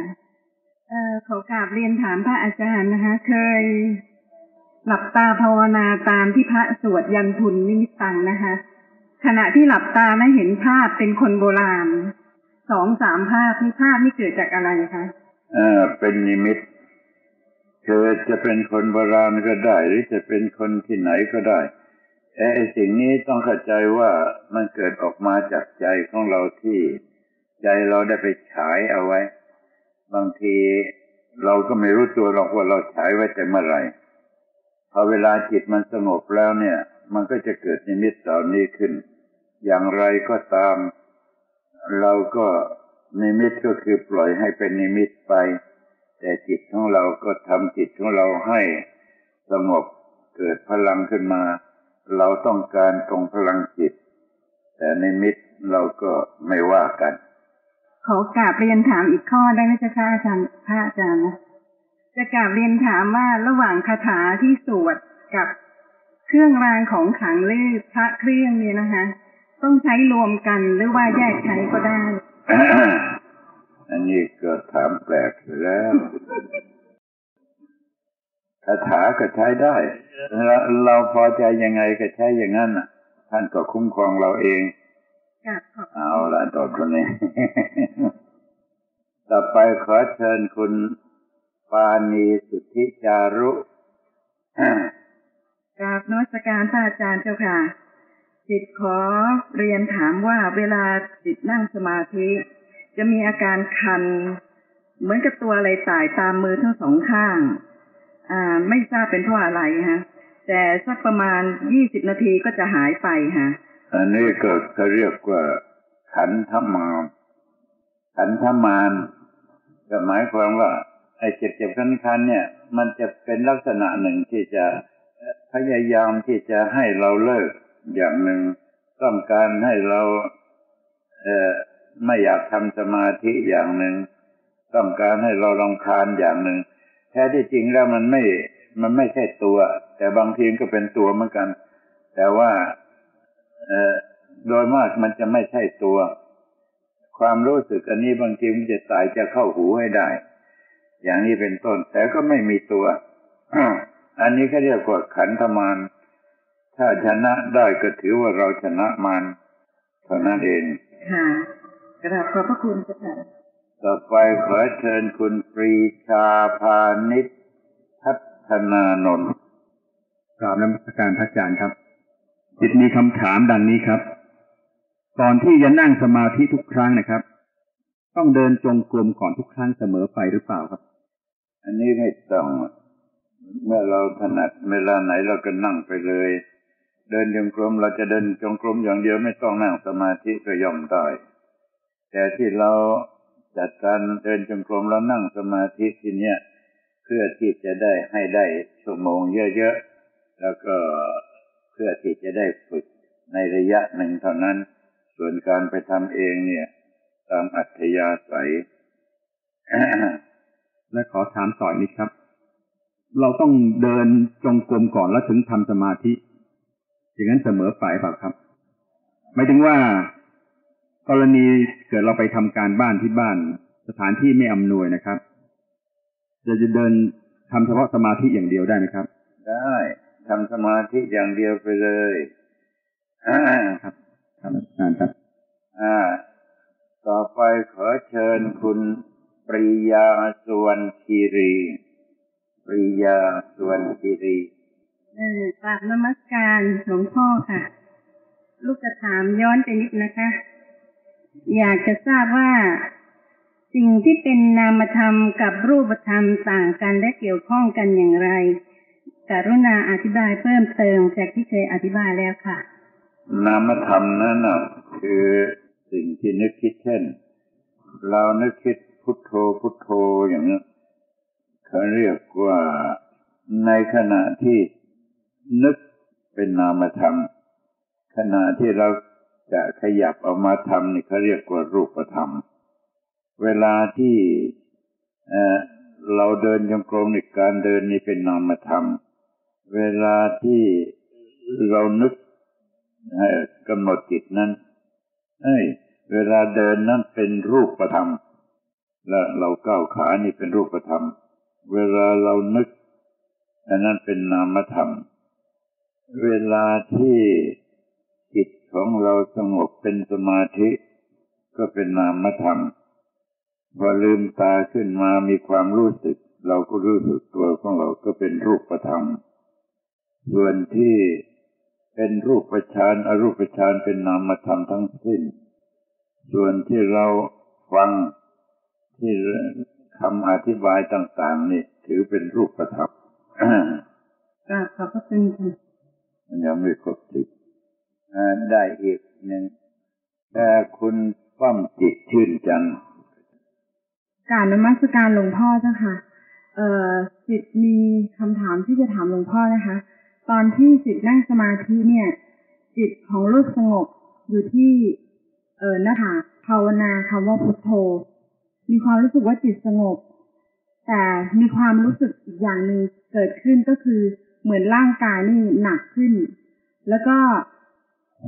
เอ่อขอกราบเรียนถามพระอาจารย์นะคะ เคยหลับตาภาวนาตามที่พระสวดยันทุนนิมิตังนะคะ ขณะที่หลับตาไม่เห็นภาพเป็นคนโบราณสองสามภาพนี่ภาพนี่เกิดจากอะไรคะเออเป็นนิมิตเกิดจะเป็นคนโบราณก็ได้ หรือจะเป็นคนที่ไหนก็ได้ไอ้สิ่งนี้ต้องเข้าใจว่ามันเกิดออกมาจากใจของเราที่ใจเราได้ไปฉายเอาไว้ บางทีเราก็ไม่รู้ตัวหรอกว่าเราฉายไว้แต่เมื่อไหร่พอเวลาจิตมันสงบแล้วเนี่ย มันก็จะเกิดนิมิตเหล่านี้ขึ้น อย่างไรก็ตาม เราก็นิมิตก็คือปล่อยให้เป็นนิมิตไป แต่จิตของเราก็ทำจิตของเราให้สงบเกิดพลังขึ้นมา เราต้องการตรงพลังจิต แต่นิมิตเราก็ไม่ว่ากันขอกราบเรียนถามอีกข้อได้ไหมจ๊ะคะอาจารย์พระอาจารย์นะจะกราบเรียนถามว่าระหว่างคาถาที่สวดกับเครื่องรางของขลังลือพระเครื่องเนี่ยนะคะ ต้องใช้รวมกันหรือว่าแยกใช้ก็ได้ อันนี้ก็ถามแปลกแล้วคาถาก็ใช้ได้เราพอใจยังไงก็ใช้อย่างนั้นท่านก็คุ้มครองเราเองเอาละต่อคนนี้ ต่อไปขอเชิญคุณปานีสุทธิจารุกราบนวัตการพระอาจารย์เจ้าค่ะ จิตขอเรียนถามว่าเวลาจิตนั่งสมาธิ จะมีอาการคัน เหมือนกับตัวอะไรตายตามมือทั้งสองข้าง อ่า ไม่ทราบเป็นเพราะอะไรฮะ แต่สักประมาณยี่สิบนาทีก็จะหายไปฮะอันนี้ก็เขาเรียกว่า ขันธมานขันธมานก็หมายความว่า ไอ้เจ็บเจ็บคันคันเนี่ย มันจะเป็นลักษณะหนึ่งที่จะพยายามที่จะให้เราเลิก อย่างหนึ่งต้องการให้เราเไม่อยากทำสมาธิอย่างหนึ่งต้องการให้เราลองคานอย่างหนึ่งแท้ที่จริงแล้วมันไม่ มันไม่ใช่ตัว แต่บางทีก็เป็นตัวเหมือนกัน แต่ว่าโดยมากมันจะไม่ใช่ตัว ความรู้สึกอันนี้บางทีมันจะสายจะเข้าหูให้ได้ อย่างนี้เป็นต้น แต่ก็ไม่มีตัว อันนี้เขาเรียกว่าขันธมาร ถ้าชนะได้ก็ถือว่าเราชนะมารเท่านั้นเอง ค่ะกราบขอบพระคุณค่ะ ต่อไปขอเชิญคุณปรีชาพานิชพัฒนานนท์กราบนมัสการพระอาจารย์ครับ จิตมีคำถามดังนี้ครับก่อนที่จะนั่งสมาธิทุกครั้งนะครับ ต้องเดินจงกรมก่อนทุกครั้งเสมอไปหรือเปล่าครับ อันนี้ไม่ต้องเมื่อเราถนัดเวลาไหนเราก็นั่งไปเลย เดินจงกรมเราจะเดินจงกรมอย่างเดียวไม่ต้องนั่งสมาธิก็ย่อมได้ แต่ที่เราจัดการเดินจงกรมแล้วนั่งสมาธิทีเนี้ยเพื่อที่จะได้ให้ได้ชั่วโมงเยอะๆแล้วก็เพื่อที่จะได้ฝึกในระยะหนึ่งเท่านั้น ส่วนการไปทำเองเนี่ย ตามอัธยาศัยและขอถามต่อนิดครับ เราต้องเดินจงกรมก่อนแล้วถึงทำสมาธิ อย่างนั้นเสมอไปเปล่าครับหมายถึงว่า กรณีเกิดเราไปทำการบ้านที่บ้าน สถานที่ไม่อำนวยนะครับจะจะเดินทำเฉพาะสมาธิอย่างเดียวได้ไหมครับ ได้ทำสมาธิอย่างเดียวไปเลยครับครับอาจารย์ครับ อ่า ต่อไปขอเชิญคุณปริยาสวนคีรี ปริยาสวนคีรี เออกราบนมัสการหลวงพ่อค่ะ ลูกจะถามย้อนไปนิดนะคะ อยากจะทราบว่า สิ่งที่เป็นนามธรรมกับรูปธรรมต่างกันและเกี่ยวข้องกันอย่างไรกรุณาอธิบายเพิ่มเติมจากที่เคยอธิบายแล้วค่ะ นามธรรมนั้นนะคือสิ่งที่นึกคิดเช่น เรานึกคิดพุทโธพุทโธอย่างนี้เขาเรียกว่าในขณะที่ นึกเป็นนามธรรม ขณะที่เราจะขยับออกมาทำนี่เขาเรียกว่ารูปธรรม เวลาที่เราเดินยังกรมในการเดินนี่เป็นนามธรรม เวลาที่เรานึกกำหนดจิตนั้นเอ้ยเวลาเดินนั้นเป็นรูปธรรม และเราก้าวขานี่เป็นรูปธรรม เวลาเรานึกอันนั้นเป็นนามธรรม เวลาที่จิตของเราสงบเป็นสมาธิ ก็เป็นนามธรรม พอลืมตาขึ้นมามีความรู้สึก เราก็รู้สึกตัวของเราก็เป็นรูปธรรม ส่วนที่เป็นรูปฌานอรูปฌานเป็นนามธรรมทั้งสิ้น ส่วนที่เราฟังที่คำอธิบายต่าง ๆ นี่ถือเป็นรูปธรรมกราบขอบพระคุณค่ะ มันยังไม่ครบสิบได้อีกหนึ่งแต่คุณป้อมจิตชื่นจันการนมัสการหลวงพ่อเจ้าค่ะ เอ่อจิตมีคำถามที่จะถามหลวงพ่อนะคะ ตอนที่จิตนั่งสมาธิเนี่ย จิตของรูปสงบอยู่ที่ เอ่อหน้าผากภาวนาคำว่าพุทโธ มีความรู้สึกว่าจิตสงบ แต่มีความรู้สึกอีกอย่างหนึ่งเกิดขึ้นก็คือ เหมือนร่างกายนี่หนักขึ้น แล้วก็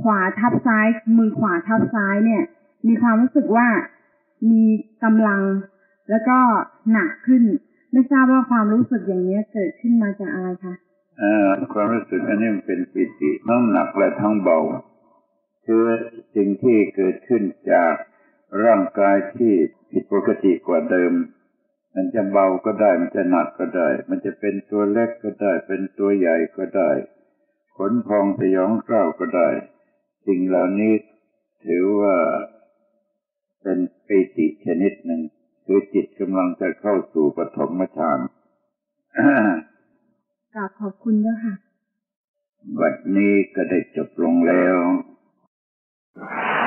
ขวาทับซ้าย มือขวาทับซ้ายเนี่ย มีความรู้สึกว่ามีกำลัง แล้วก็หนักขึ้น ไม่ทราบว่าความรู้สึกอย่างนี้เกิดขึ้นมาจากอะไรคะอ่าความรู้สึกอันนี้มันเป็นปิติทั้งหนักและทั้งเบา คือสิ่งที่เกิดขึ้นจากร่างกายที่ผิดปกติกว่าเดิม มันจะเบาก็ได้ มันจะหนักก็ได้ มันจะเป็นตัวเล็กก็ได้ เป็นตัวใหญ่ก็ได้ ขนพองสยองกล้าวก็ได้ สิ่งเหล่านี้ถือว่าเป็นปิติชนิดหนึ่ง คือจิตกำลังจะเข้าสู่ปฐมฌานกราบขอบคุณด้วยค่ะ บัดนี้ก็ได้จบลงแล้ว you